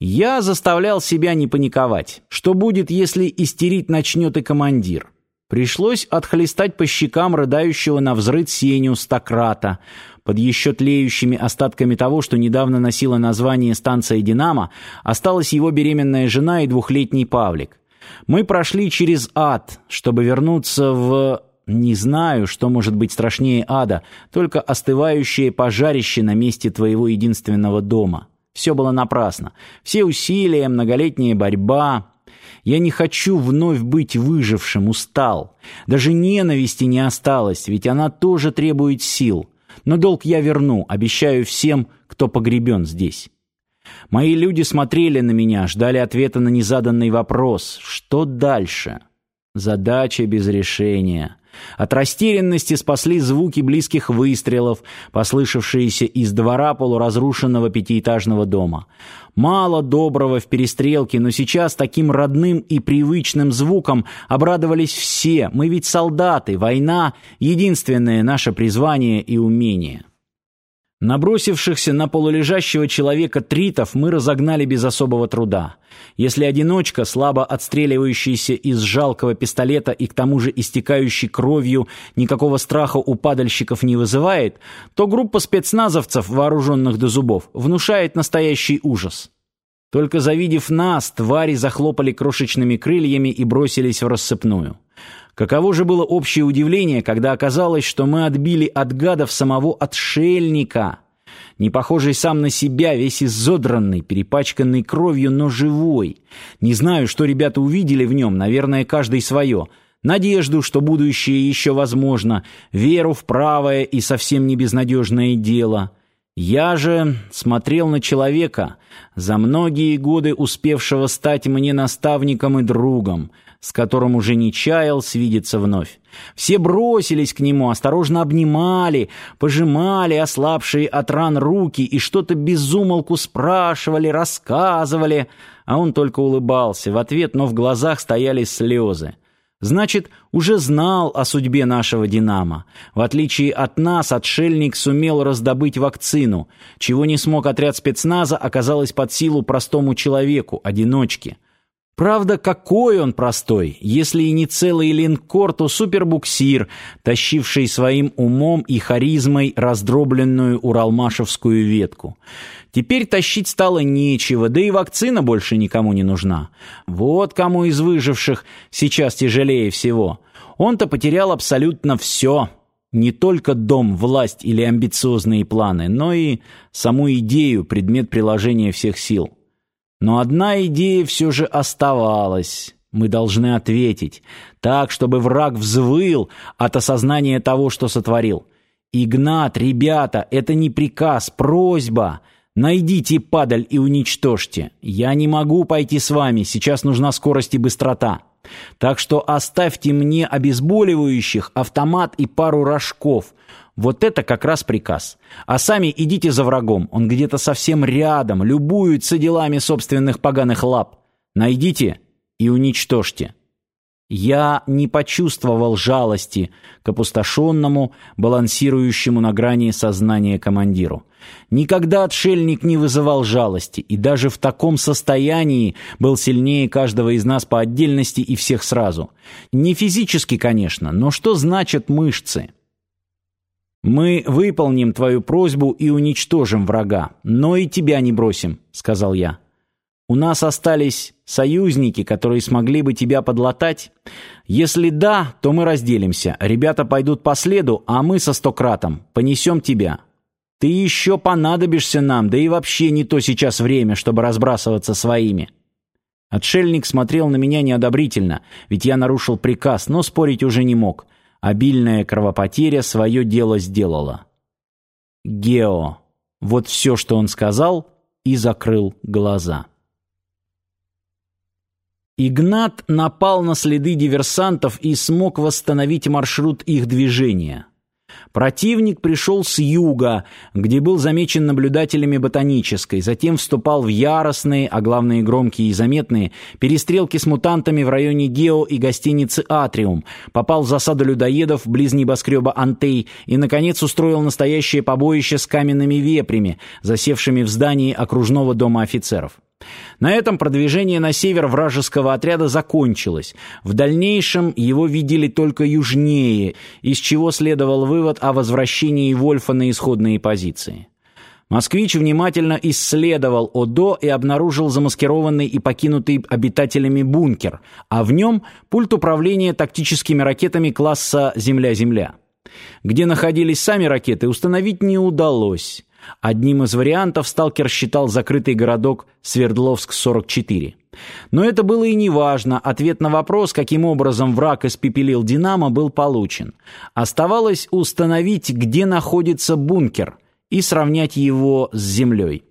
Я заставлял себя не паниковать. Что будет, если истерить начнет и командир? Пришлось отхлестать по щекам рыдающего на взрыв Сеню Стократа. Под еще тлеющими остатками того, что недавно носило название станция «Динамо», осталась его беременная жена и двухлетний Павлик. Мы прошли через ад, чтобы вернуться в... Не знаю, что может быть страшнее ада, только остывающее пожарище на месте твоего единственного дома. Все было напрасно. Все усилия, многолетняя борьба. Я не хочу вновь быть выжившим, устал. Даже ненависти не осталось, ведь она тоже требует сил. Но долг я верну, обещаю всем, кто погребен здесь. Мои люди смотрели на меня, ждали ответа на незаданный вопрос. Что дальше? Задача без решения. От растерянности спасли звуки близких выстрелов, послышавшиеся из двора полуразрушенного пятиэтажного дома. Мало доброго в перестрелке, но сейчас таким родным и привычным звуком обрадовались все. Мы ведь солдаты, война — единственное наше призвание и умение. Набросившихся на полулежащего человека тритов мы разогнали без особого труда. Если одиночка, слабо отстреливающийся из жалкого пистолета и к тому же истекающий кровью, никакого страха у падальщиков не вызывает, то группа спецназовцев, вооруженных до зубов, внушает настоящий ужас. Только завидев нас, твари захлопали крошечными крыльями и бросились в рассыпную. Каково же было общее удивление, когда оказалось, что мы отбили от гадов самого отшельника. Не похожий сам на себя, весь изодранный, перепачканный кровью, но живой. Не знаю, что ребята увидели в нем, наверное, каждый свое. Надежду, что будущее еще возможно, веру в правое и совсем не безнадежное дело — я же смотрел на человека, за многие годы успевшего стать мне наставником и другом, с которым уже не чаял свидеться вновь. Все бросились к нему, осторожно обнимали, пожимали ослабшие от ран руки и что-то безумолку спрашивали, рассказывали, а он только улыбался в ответ, но в глазах стояли слезы. Значит, уже знал о судьбе нашего «Динамо». В отличие от нас, отшельник сумел раздобыть вакцину. Чего не смог отряд спецназа, оказалось под силу простому человеку, одиночке. Правда, какой он простой, если и не целый линкор, то супербуксир, тащивший своим умом и харизмой раздробленную уралмашевскую ветку. Теперь тащить стало нечего, да и вакцина больше никому не нужна. Вот кому из выживших сейчас тяжелее всего. Он-то потерял абсолютно все. Не только дом, власть или амбициозные планы, но и саму идею, предмет приложения всех сил. Но одна идея все же оставалась. Мы должны ответить, так, чтобы враг взвыл от осознания того, что сотворил. «Игнат, ребята, это не приказ, просьба. Найдите падаль и уничтожьте. Я не могу пойти с вами, сейчас нужна скорость и быстрота. Так что оставьте мне обезболивающих, автомат и пару рожков. Вот это как раз приказ. А сами идите за врагом, он где-то совсем рядом, любуется делами собственных поганых лап. Найдите и уничтожьте. Я не почувствовал жалости к опустошенному, балансирующему на грани сознания командиру. Никогда отшельник не вызывал жалости, и даже в таком состоянии был сильнее каждого из нас по отдельности и всех сразу. Не физически, конечно, но что значат мышцы? «Мы выполним твою просьбу и уничтожим врага, но и тебя не бросим», — сказал я. «У нас остались союзники, которые смогли бы тебя подлатать? Если да, то мы разделимся. Ребята пойдут по следу, а мы со стократом понесем тебя. Ты еще понадобишься нам, да и вообще не то сейчас время, чтобы разбрасываться своими». Отшельник смотрел на меня неодобрительно, ведь я нарушил приказ, но спорить уже не мог. Обильная кровопотеря свое дело сделала. Гео. Вот все, что он сказал, и закрыл глаза. Игнат напал на следы диверсантов и смог восстановить маршрут их движения. Противник пришел с юга, где был замечен наблюдателями ботанической, затем вступал в яростные, а главное громкие и заметные, перестрелки с мутантами в районе Гео и гостиницы «Атриум», попал в засаду людоедов близ небоскреба «Антей» и, наконец, устроил настоящее побоище с каменными вепрями, засевшими в здании окружного дома офицеров. На этом продвижение на север вражеского отряда закончилось. В дальнейшем его видели только южнее, из чего следовал вывод о возвращении Вольфа на исходные позиции. Москвич внимательно исследовал ОДО и обнаружил замаскированный и покинутый обитателями бункер, а в нем пульт управления тактическими ракетами класса «Земля-Земля». Где находились сами ракеты, установить не удалось. Одним из вариантов сталкер считал закрытый городок Свердловск-44. Но это было и не важно. Ответ на вопрос, каким образом враг испепелил «Динамо», был получен. Оставалось установить, где находится бункер, и сравнять его с землей.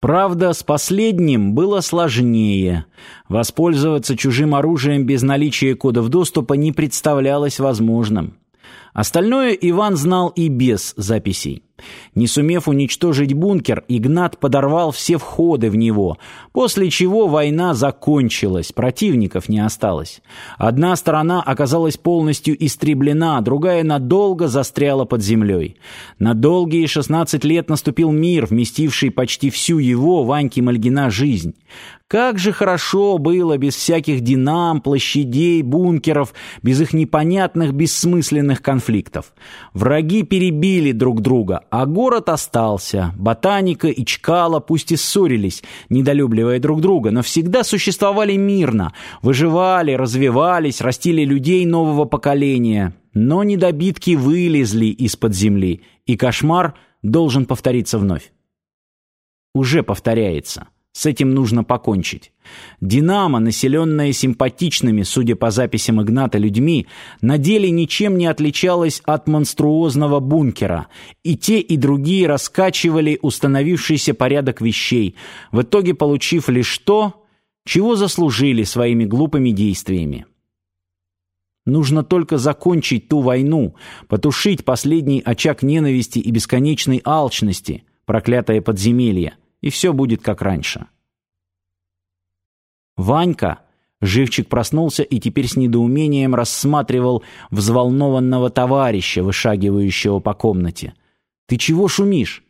Правда, с последним было сложнее. Воспользоваться чужим оружием без наличия кодов доступа не представлялось возможным. Остальное Иван знал и без записей. Не сумев уничтожить бункер, Игнат подорвал все входы в него, после чего война закончилась, противников не осталось. Одна сторона оказалась полностью истреблена, другая надолго застряла под землей. На долгие 16 лет наступил мир, вместивший почти всю его, Ваньки Мальгина, жизнь. Как же хорошо было без всяких динам, площадей, бункеров, без их непонятных, бессмысленных конфликтов. Враги перебили друг друга, а город остался. Ботаника и Чкала пусть и ссорились, недолюбливая друг друга, но всегда существовали мирно, выживали, развивались, растили людей нового поколения. Но недобитки вылезли из-под земли, и кошмар должен повториться вновь. Уже повторяется. С этим нужно покончить. «Динамо», населенная симпатичными, судя по записям Игната, людьми, на деле ничем не отличалась от монструозного бункера. И те, и другие раскачивали установившийся порядок вещей, в итоге получив лишь то, чего заслужили своими глупыми действиями. Нужно только закончить ту войну, потушить последний очаг ненависти и бесконечной алчности, проклятое подземелье и все будет как раньше. Ванька, живчик проснулся и теперь с недоумением рассматривал взволнованного товарища, вышагивающего по комнате. «Ты чего шумишь?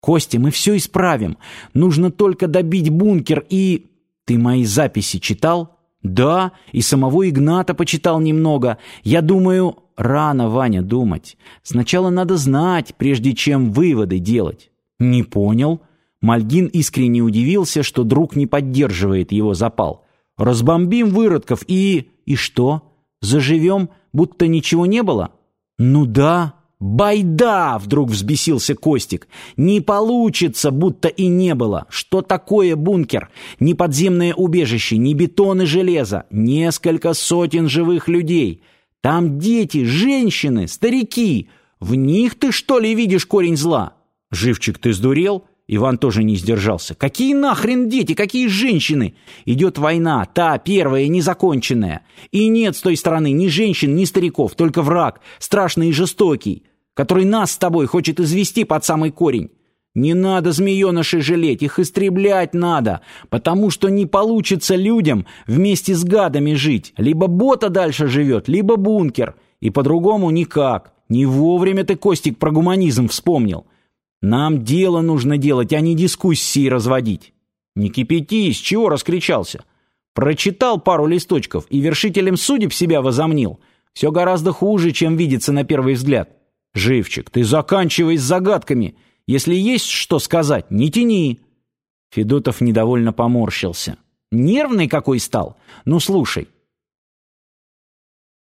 Костя, мы все исправим. Нужно только добить бункер и...» «Ты мои записи читал?» «Да, и самого Игната почитал немного. Я думаю...» «Рано, Ваня, думать. Сначала надо знать, прежде чем выводы делать». «Не понял?» Мальгин искренне удивился, что друг не поддерживает его запал. «Разбомбим выродков и... и что? Заживем, будто ничего не было?» «Ну да». «Байда!» — вдруг взбесился Костик. «Не получится, будто и не было. Что такое бункер? Ни подземное убежище, ни бетон и железо. Несколько сотен живых людей. Там дети, женщины, старики. В них ты, что ли, видишь корень зла?» «Живчик, ты сдурел?» Иван тоже не сдержался. «Какие нахрен дети? Какие женщины? Идет война, та, первая, незаконченная. И нет с той стороны ни женщин, ни стариков, только враг, страшный и жестокий, который нас с тобой хочет извести под самый корень. Не надо змеенышей жалеть, их истреблять надо, потому что не получится людям вместе с гадами жить. Либо бота дальше живет, либо бункер. И по-другому никак. Не вовремя ты, Костик, про гуманизм вспомнил». Нам дело нужно делать, а не дискуссии разводить. Не кипятись, чего раскричался? Прочитал пару листочков и вершителем судеб себя возомнил. Все гораздо хуже, чем видится на первый взгляд. Живчик, ты заканчивай с загадками. Если есть что сказать, не тяни. Федотов недовольно поморщился. Нервный какой стал? Ну, слушай,